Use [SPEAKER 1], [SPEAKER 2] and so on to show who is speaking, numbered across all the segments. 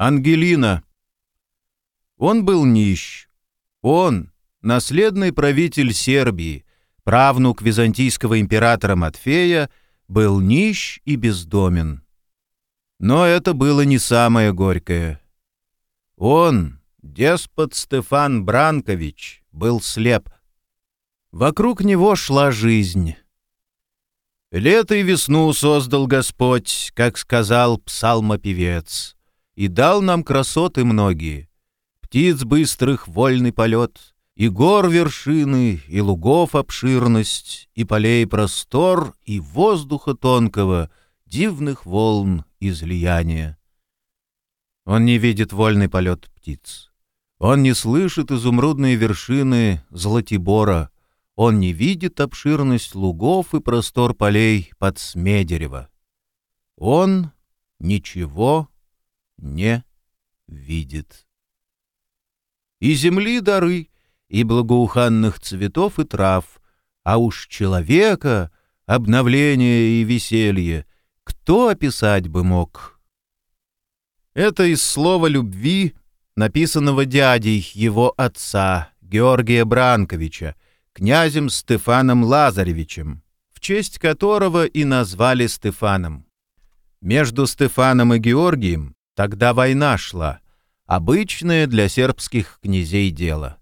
[SPEAKER 1] Ангелина. Он был нищ. Он, наследный правитель Сербии, правнук византийского императора Матфея, был нищ и бездомен. Но это было не самое горькое. Он, деспот Стефан Бранкович, был слеп. Вокруг него шла жизнь. Лето и весну создал Господь, как сказал псалмопевец и дал нам красоты многие. Птиц быстрых вольный полет, и гор вершины, и лугов обширность, и полей простор, и воздуха тонкого, дивных волн излияния. Он не видит вольный полет птиц. Он не слышит изумрудные вершины Златибора. Он не видит обширность лугов и простор полей под Смедерево. Он ничего не видит. И земли дары, и благоуханных цветов и трав, а уж человека, обновление и веселье, кто описать бы мог? Это из слова любви, написанного дядей его отца, Георгия Бранковича, князем Стефаном Лазаревичем, в честь которого и назвали Стефаном. Между Стефаном и Георгием Тогда война шла. Обычное для сербских князей дело.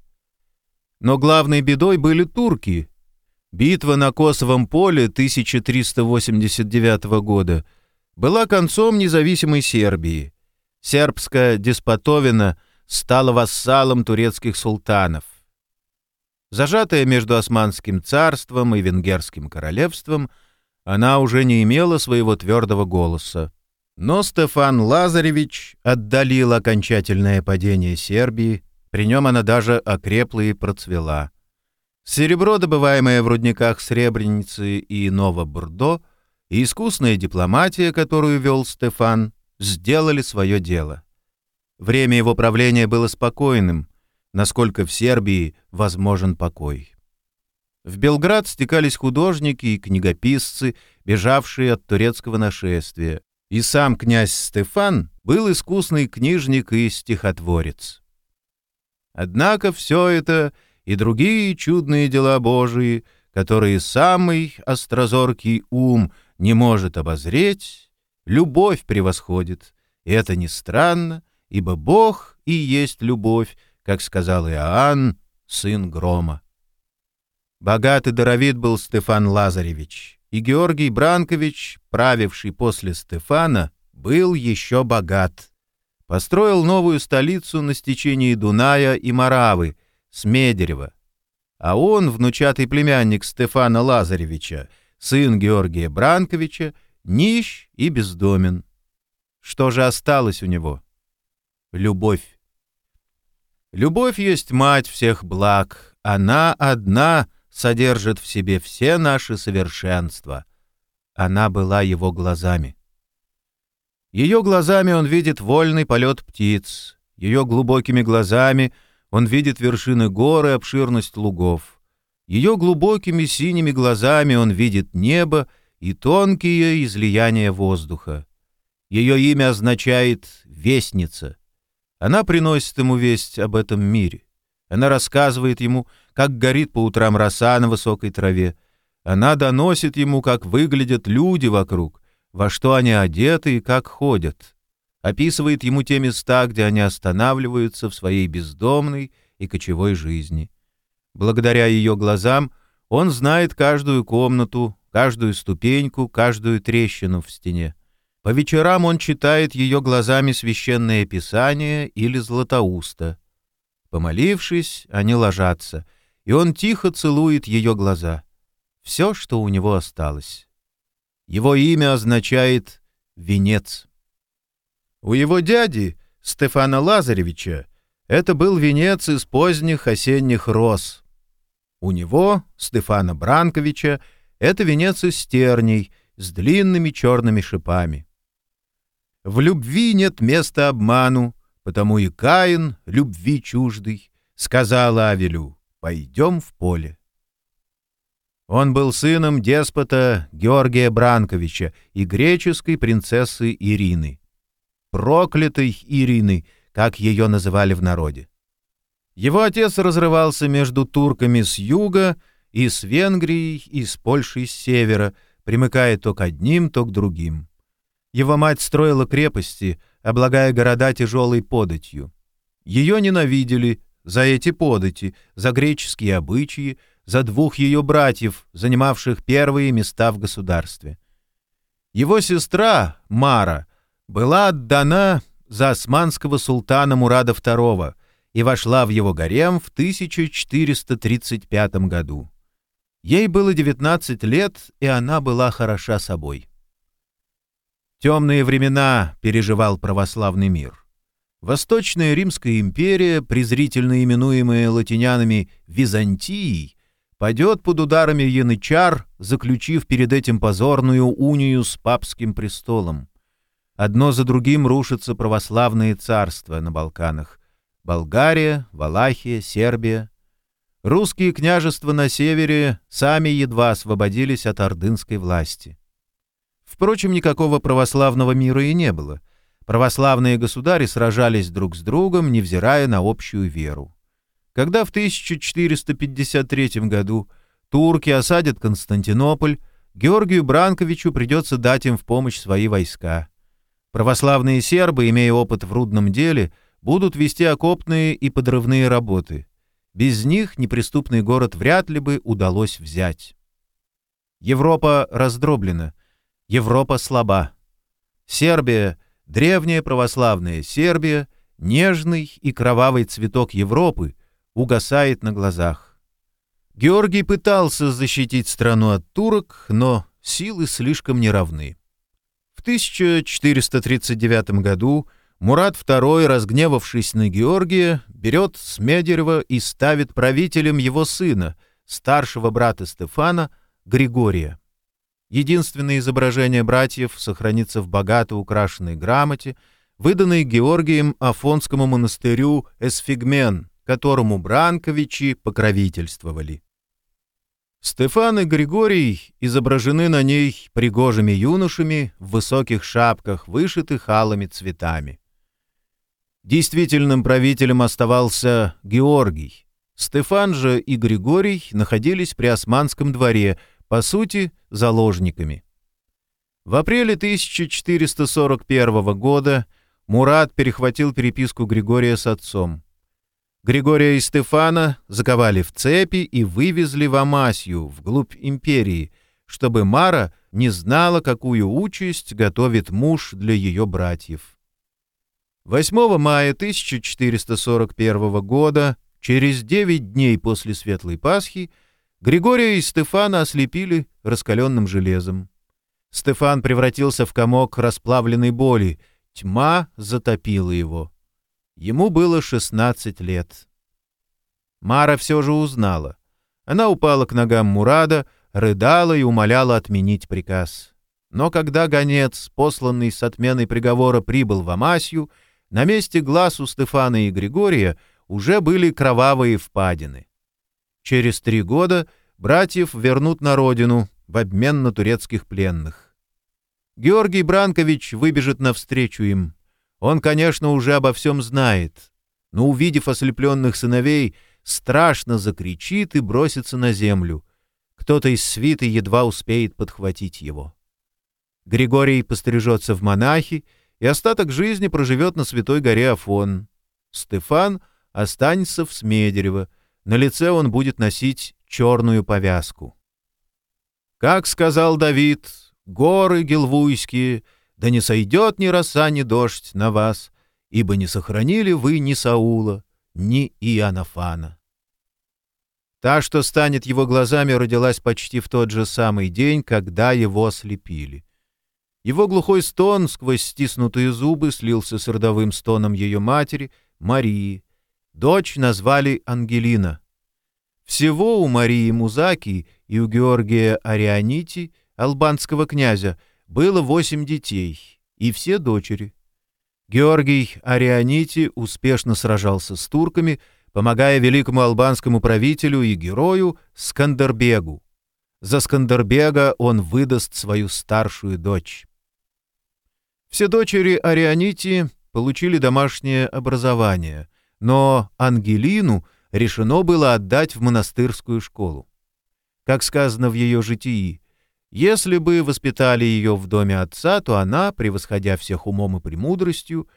[SPEAKER 1] Но главной бедой были турки. Битва на Косовом поле 1389 года была концом независимой Сербии. Сербская деспотовина стала вассалом турецких султанов. Зажатая между Османским царством и Венгерским королевством, она уже не имела своего твердого голоса. Но Стефан Лазаревич отдалил окончательное падение Сербии, при нем она даже окрепла и процвела. Серебро, добываемое в рудниках Сребреницы и Ново-Бурдо, и искусная дипломатия, которую вел Стефан, сделали свое дело. Время его правления было спокойным, насколько в Сербии возможен покой. В Белград стекались художники и книгописцы, бежавшие от турецкого нашествия, и сам князь Стефан был искусный книжник и стихотворец. Однако все это и другие чудные дела Божии, которые самый острозоркий ум не может обозреть, любовь превосходит, и это не странно, ибо Бог и есть любовь, как сказал Иоанн, сын грома. Богатый даровит был Стефан Лазаревич, и Георгий Бранкович, правивший после Стефана, был еще богат. Построил новую столицу на стечении Дуная и Моравы, Смедерева. А он, внучатый племянник Стефана Лазаревича, сын Георгия Бранковича, нищ и бездомен. Что же осталось у него? Любовь. Любовь есть мать всех благ. Она одна содержит в себе все наши совершенства. Она была его глазами. Ее глазами он видит вольный полет птиц, ее глубокими глазами он видит вершины гор и обширность лугов. Ее глубокими синими глазами он видит небо и тонкие излияния воздуха. Ее имя означает «вестница». Она приносит ему весть об этом мире. Она рассказывает ему, как горит по утрам роса на высокой траве. Она доносит ему, как выглядят люди вокруг, во что они одеты и как ходят. Описывает ему те места, где они останавливаются в своей бездомной и кочевой жизни. Благодаря ее глазам он знает каждую комнату, каждую ступеньку, каждую трещину в стене. По вечерам он читает ее глазами священное писание или златоуста. Помолившись, они ложатся — и он тихо целует ее глаза. Все, что у него осталось. Его имя означает «венец». У его дяди, Стефана Лазаревича, это был венец из поздних осенних роз. У него, Стефана Бранковича, это венец из стерней с длинными черными шипами. В любви нет места обману, потому и Каин, любви чуждый, сказал Авелю, Пойдем в поле. Он был сыном деспота Георгия Бранковича и греческой принцессы Ирины. проклятой Ирины, как ее называли в народе. Его отец разрывался между турками с юга и с Венгрией, и с Польшей с севера, примыкая то к одним, то к другим. Его мать строила крепости, облагая города тяжелой податью. Ее ненавидели за эти подати, за греческие обычаи, за двух ее братьев, занимавших первые места в государстве. Его сестра, Мара, была отдана за османского султана Мурада II и вошла в его гарем в 1435 году. Ей было 19 лет, и она была хороша собой. Темные времена переживал православный мир. Восточная Римская империя, презрительно именуемая латинянами Византией, падет под ударами янычар, заключив перед этим позорную унию с папским престолом. Одно за другим рушатся православные царства на Балканах. Болгария, Валахия, Сербия. Русские княжества на севере сами едва освободились от ордынской власти. Впрочем, никакого православного мира и не было. Православные государи сражались друг с другом, невзирая на общую веру. Когда в 1453 году турки осадят Константинополь, Георгию Бранковичу придется дать им в помощь свои войска. Православные сербы, имея опыт в рудном деле, будут вести окопные и подрывные работы. Без них неприступный город вряд ли бы удалось взять. Европа раздроблена, Европа слаба. Сербия — древняя православная Сербия, нежный и кровавый цветок Европы, угасает на глазах. Георгий пытался защитить страну от турок, но силы слишком неравны. В 1439 году Мурат II, разгневавшись на Георгия, берет Смедерева и ставит правителем его сына, старшего брата Стефана, Григория. Единственное изображение братьев сохранится в богато украшенной грамоте, выданной Георгием Афонскому монастырю Эсфигмен, которому Бранковичи покровительствовали. Стефан и Григорий изображены на ней пригожими юношами в высоких шапках, вышитых алыми цветами. Действительным правителем оставался Георгий. Стефан же и Григорий находились при османском дворе – по сути, заложниками. В апреле 1441 года Мурат перехватил переписку Григория с отцом. Григория и Стефана заковали в цепи и вывезли в Амасию, вглубь империи, чтобы Мара не знала, какую участь готовит муж для ее братьев. 8 мая 1441 года, через 9 дней после Светлой Пасхи, Григория и Стефана ослепили раскаленным железом. Стефан превратился в комок расплавленной боли, тьма затопила его. Ему было 16 лет. Мара все же узнала. Она упала к ногам Мурада, рыдала и умоляла отменить приказ. Но когда гонец, посланный с отменой приговора, прибыл в Амасью, на месте глаз у Стефана и Григория уже были кровавые впадины. Через три года братьев вернут на родину в обмен на турецких пленных. Георгий Бранкович выбежит навстречу им. Он, конечно, уже обо всем знает, но, увидев ослепленных сыновей, страшно закричит и бросится на землю. Кто-то из свиты едва успеет подхватить его. Григорий пострижется в монахи и остаток жизни проживет на святой горе Афон. Стефан останется в Смедерево, на лице он будет носить черную повязку. Как сказал Давид, горы гелвуйские, да не сойдет ни роса, ни дождь на вас, ибо не сохранили вы ни Саула, ни Иоаннафана. Та, что станет его глазами, родилась почти в тот же самый день, когда его ослепили. Его глухой стон сквозь стиснутые зубы слился с родовым стоном ее матери, Марии, Дочь назвали Ангелина. Всего у Марии Музаки и у Георгия Арианити, албанского князя, было восемь детей, и все дочери. Георгий Арианити успешно сражался с турками, помогая великому албанскому правителю и герою Скандербегу. За Скандербега он выдаст свою старшую дочь. Все дочери Арианити получили домашнее образование, но Ангелину решено было отдать в монастырскую школу. Как сказано в ее житии, если бы воспитали ее в доме отца, то она, превосходя всех умом и премудростью,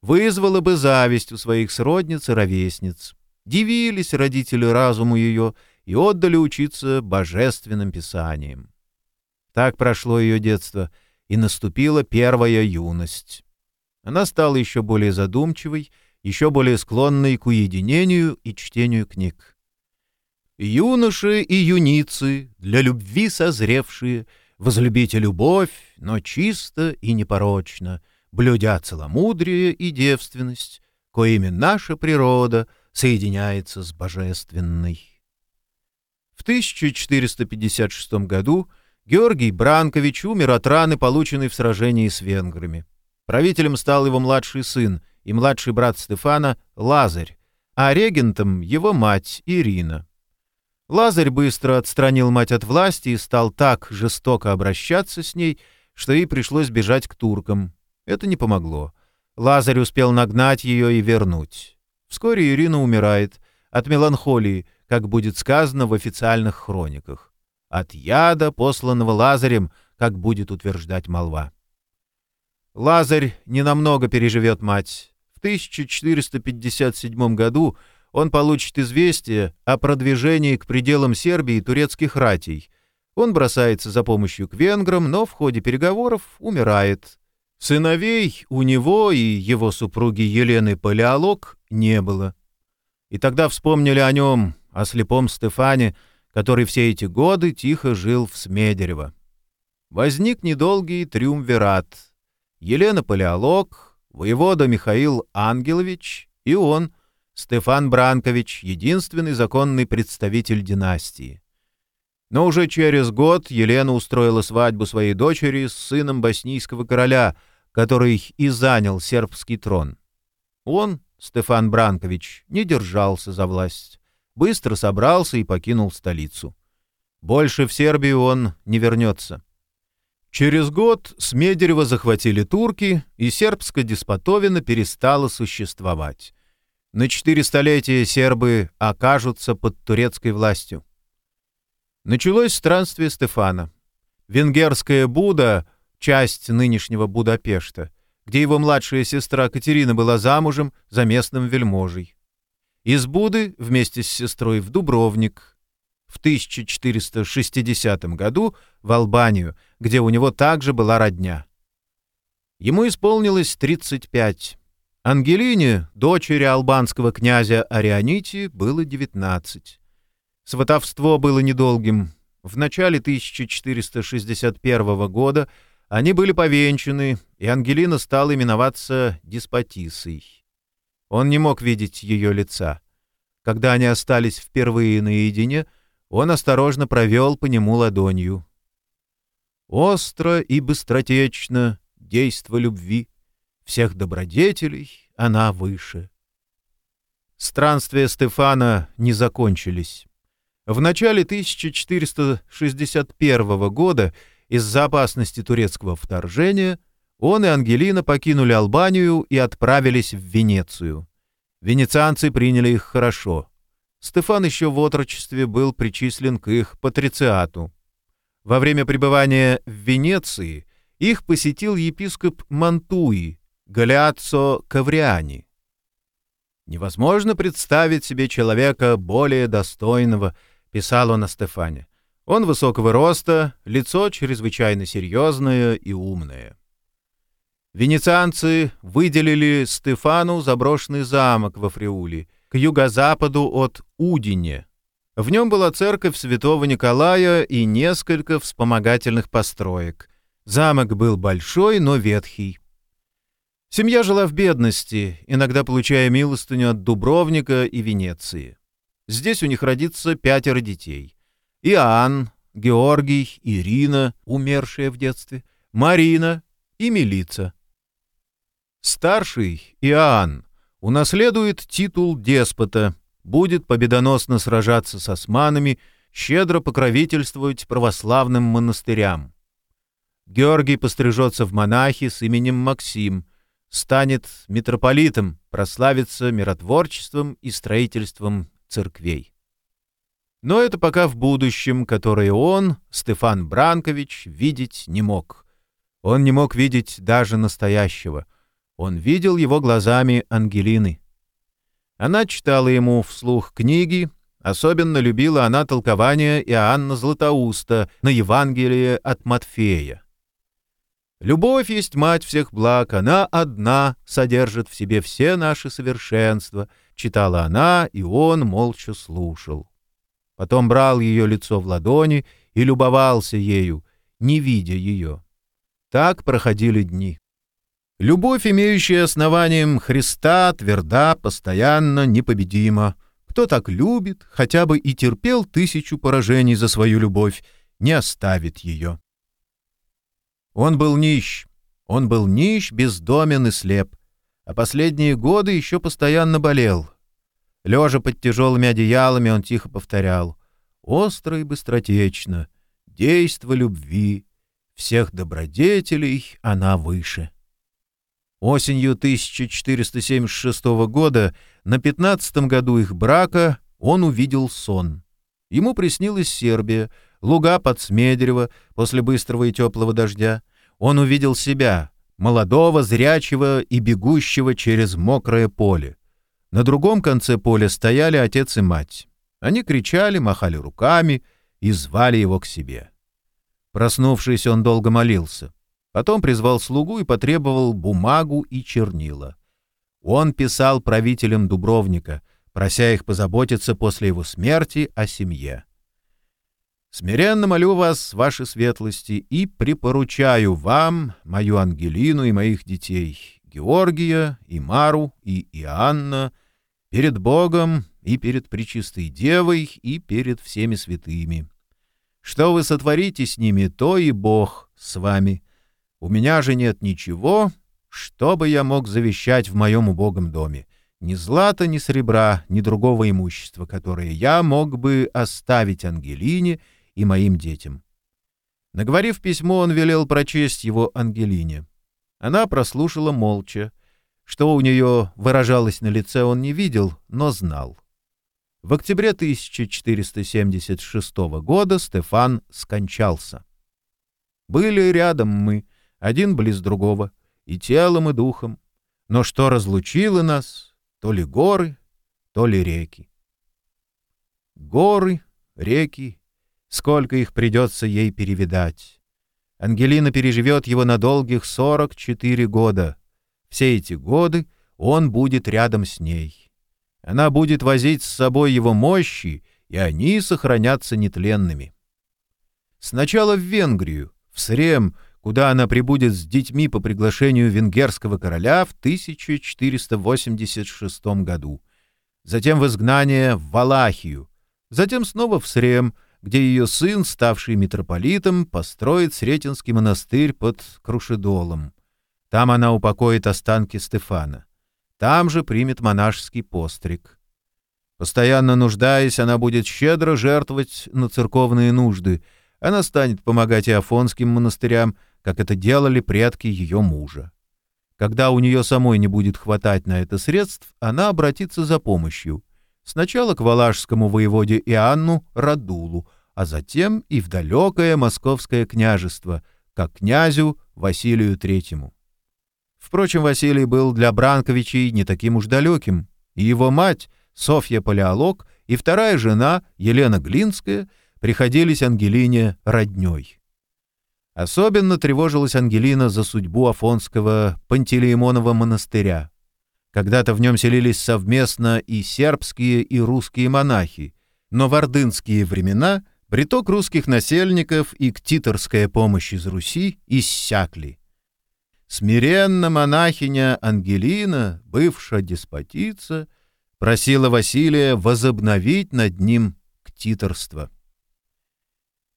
[SPEAKER 1] вызвала бы зависть у своих сродниц и ровесниц. Дивились родители разуму ее и отдали учиться божественным писаниям. Так прошло ее детство, и наступила первая юность. Она стала еще более задумчивой, еще более склонной к уединению и чтению книг. Юноши и юницы, для любви созревшие, возлюбите любовь, но чисто и непорочно, блюдя целомудрие и девственность, коими наша природа соединяется с божественной. В 1456 году Георгий Бранкович умер от раны, полученной в сражении с венграми. Правителем стал его младший сын и младший брат Стефана Лазарь, а регентом его мать Ирина. Лазарь быстро отстранил мать от власти и стал так жестоко обращаться с ней, что ей пришлось бежать к туркам. Это не помогло. Лазарь успел нагнать ее и вернуть. Вскоре Ирина умирает от меланхолии, как будет сказано в официальных хрониках. От яда, посланного Лазарем, как будет утверждать молва. Лазарь ненамного переживет мать. В 1457 году он получит известие о продвижении к пределам Сербии турецких ратей. Он бросается за помощью к венграм, но в ходе переговоров умирает. Сыновей у него и его супруги Елены Палеолог не было. И тогда вспомнили о нем, о слепом Стефане, который все эти годы тихо жил в Смедерево. Возник недолгий триумвират. Елена Палеолог, воевода Михаил Ангелович и он — Стефан Бранкович — единственный законный представитель династии. Но уже через год Елена устроила свадьбу своей дочери с сыном боснийского короля, который и занял сербский трон. Он, Стефан Бранкович, не держался за власть. Быстро собрался и покинул столицу. Больше в Сербию он не вернется. Через год Смедерева захватили турки, и сербская деспотовина перестала существовать. На четыре столетия сербы окажутся под турецкой властью. Началось странствие Стефана. Венгерская Буда, часть нынешнего Будапешта, где его младшая сестра Катерина была замужем за местным вельможей. Из Буды вместе с сестрой в Дубровник. В 1460 году в Албанию, где у него также была родня. Ему исполнилось 35 Ангелине, дочери албанского князя Арианити, было 19. Сватовство было недолгим. В начале 1461 года они были повенчаны, и Ангелина стала именоваться деспотисой. Он не мог видеть ее лица. Когда они остались впервые наедине, он осторожно провел по нему ладонью. Остро и быстротечно действо любви всех добродетелей она выше. Странствия Стефана не закончились. В начале 1461 года из-за опасности турецкого вторжения он и Ангелина покинули Албанию и отправились в Венецию. Венецианцы приняли их хорошо. Стефан еще в отрочестве был причислен к их патрициату. Во время пребывания в Венеции их посетил епископ Мантуи, Галиаццо Кавриани. «Невозможно представить себе человека более достойного», — писал он о Стефане. «Он высокого роста, лицо чрезвычайно серьезное и умное». Венецианцы выделили Стефану заброшенный замок во Фриуле, к юго-западу от Удине. В нем была церковь святого Николая и несколько вспомогательных построек. Замок был большой, но ветхий. Семья жила в бедности, иногда получая милостыню от Дубровника и Венеции. Здесь у них родится пятеро детей. Иоанн, Георгий, Ирина, умершая в детстве, Марина и Милица. Старший, Иоанн, унаследует титул деспота, будет победоносно сражаться с османами, щедро покровительствовать православным монастырям. Георгий пострижется в монахи с именем Максим – станет митрополитом, прославится миротворчеством и строительством церквей. Но это пока в будущем, которое он, Стефан Бранкович, видеть не мог. Он не мог видеть даже настоящего. Он видел его глазами Ангелины. Она читала ему вслух книги, особенно любила она толкование Иоанна Златоуста на Евангелие от Матфея. Любовь есть мать всех благ, она одна содержит в себе все наши совершенства, читала она, и он молча слушал. Потом брал ее лицо в ладони и любовался ею, не видя ее. Так проходили дни. Любовь, имеющая основанием Христа, тверда, постоянно, непобедима. Кто так любит, хотя бы и терпел тысячу поражений за свою любовь, не оставит ее. Он был нищ, он был нищ, бездомен и слеп, а последние годы еще постоянно болел. Лежа под тяжелыми одеялами, он тихо повторял «Остро и быстротечно, действо любви, всех добродетелей она выше». Осенью 1476 года, на пятнадцатом году их брака, он увидел сон. Ему приснилась Сербия, луга под Смедерево после быстрого и теплого дождя. Он увидел себя, молодого, зрячего и бегущего через мокрое поле. На другом конце поля стояли отец и мать. Они кричали, махали руками и звали его к себе. Проснувшись, он долго молился. Потом призвал слугу и потребовал бумагу и чернила. Он писал правителям Дубровника, прося их позаботиться после его смерти о семье. «Смиренно молю вас, ваши светлости, и припоручаю вам мою Ангелину и моих детей, Георгия, и Мару, и Иоанна, перед Богом и перед Пречистой Девой и перед всеми святыми. Что вы сотворите с ними, то и Бог с вами» У меня же нет ничего, что бы я мог завещать в моем убогом доме. Ни злата, ни серебра, ни другого имущества, которое я мог бы оставить Ангелине и моим детям. Наговорив письмо, он велел прочесть его Ангелине. Она прослушала молча. Что у нее выражалось на лице, он не видел, но знал. В октябре 1476 года Стефан скончался. Были рядом мы, один близ другого, и телом, и духом. Но что разлучило нас, то ли горы, то ли реки. Горы, реки, сколько их придется ей перевидать. Ангелина переживет его на долгих сорок четыре года. Все эти годы он будет рядом с ней. Она будет возить с собой его мощи, и они сохранятся нетленными. Сначала в Венгрию, в Срем, куда она прибудет с детьми по приглашению венгерского короля в 1486 году, затем в изгнание в Валахию, затем снова в Срем, где ее сын, ставший митрополитом, построит Сретенский монастырь под Крушедолом. Там она упокоит останки Стефана. Там же примет монашеский постриг. Постоянно нуждаясь, она будет щедро жертвовать на церковные нужды. Она станет помогать и афонским монастырям, как это делали предки ее мужа. Когда у нее самой не будет хватать на это средств, она обратится за помощью. Сначала к валашскому воеводе Иоанну Радулу, а затем и в далекое московское княжество, как князю Василию Третьему. Впрочем, Василий был для Бранковичей не таким уж далеким, и его мать, Софья Палеолог, и вторая жена, Елена Глинская, приходились Ангелине роднёй. Особенно тревожилась Ангелина за судьбу Афонского Пантелеймонова монастыря. Когда-то в нем селились совместно и сербские, и русские монахи, но в ордынские времена приток русских насельников и ктиторская помощь из Руси иссякли. Смиренно монахиня Ангелина, бывшая деспотица, просила Василия возобновить над ним ктиторство.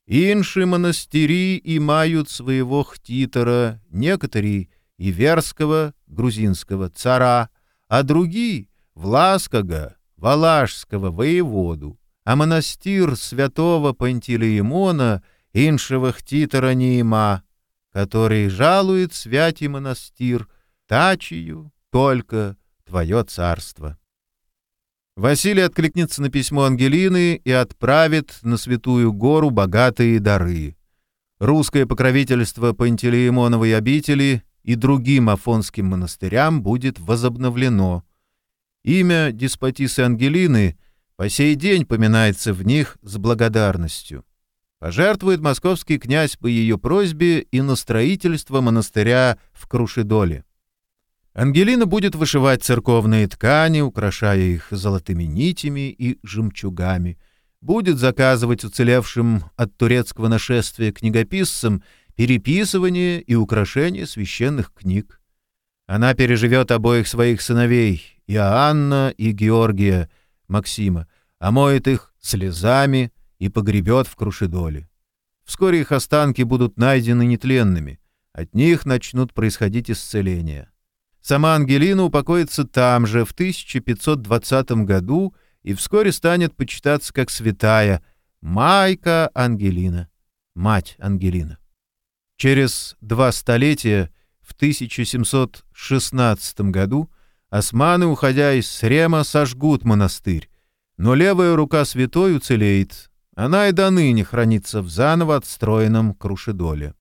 [SPEAKER 1] Инши монастыри имеют своего хтитора, некоторые и верского, грузинского цара, а другие — влаского, валашского воеводу, а монастырь святого Пантелеимона иншего хтитора не има, который жалует святий монастырь, тачию только твое царство. Василий откликнется на письмо Ангелины и отправит на Святую Гору богатые дары. Русское покровительство Пантелеимоновой обители и другим афонским монастырям будет возобновлено. Имя деспотисы Ангелины по сей день поминается в них с благодарностью. Пожертвует московский князь по ее просьбе и на строительство монастыря в Крушидоле. Ангелина будет вышивать церковные ткани, украшая их золотыми нитями и жемчугами, будет заказывать уцелевшим от турецкого нашествия книгописцам переписывание и украшение священных книг. Она переживет обоих своих сыновей, Иоанна и Георгия, Максима, омоет их слезами и погребет в Крушидоле. Вскоре их останки будут найдены нетленными, от них начнут происходить исцеления. Сама Ангелина упокоится там же, в 1520 году, и вскоре станет почитаться как святая Майка Ангелина, мать Ангелина. Через два столетия, в 1716 году, османы, уходя из Срема, сожгут монастырь, но левая рука святой уцелеет. Она и до ныне хранится в заново отстроенном Крушедоле.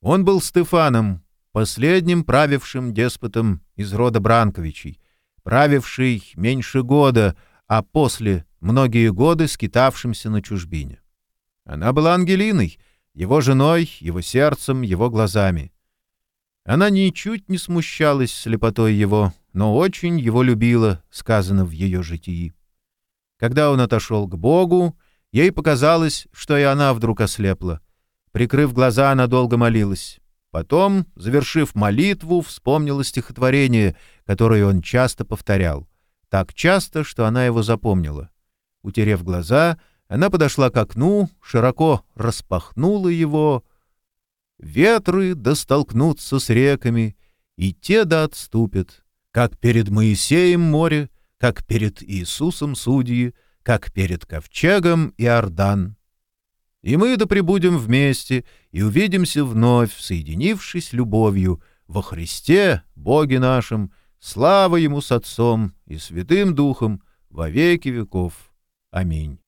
[SPEAKER 1] Он был Стефаном, последним правившим деспотом из рода Бранковичей, правивший меньше года, а после многие годы скитавшимся на чужбине. Она была Ангелиной, его женой, его сердцем, его глазами. Она ничуть не смущалась слепотой его, но очень его любила, сказано в ее житии. Когда он отошел к Богу, ей показалось, что и она вдруг ослепла. Прикрыв глаза, она долго молилась. Потом, завершив молитву, вспомнила стихотворение, которое он часто повторял. Так часто, что она его запомнила. Утерев глаза, она подошла к окну, широко распахнула его. Ветры да столкнутся с реками, и те да отступят, как перед Моисеем море, как перед Иисусом судьи, как перед ковчегом и Ордан. И мы да пребудем вместе и увидимся вновь, соединившись любовью во Христе, Боге нашем, слава Ему с Отцом и Святым Духом во веки веков. Аминь.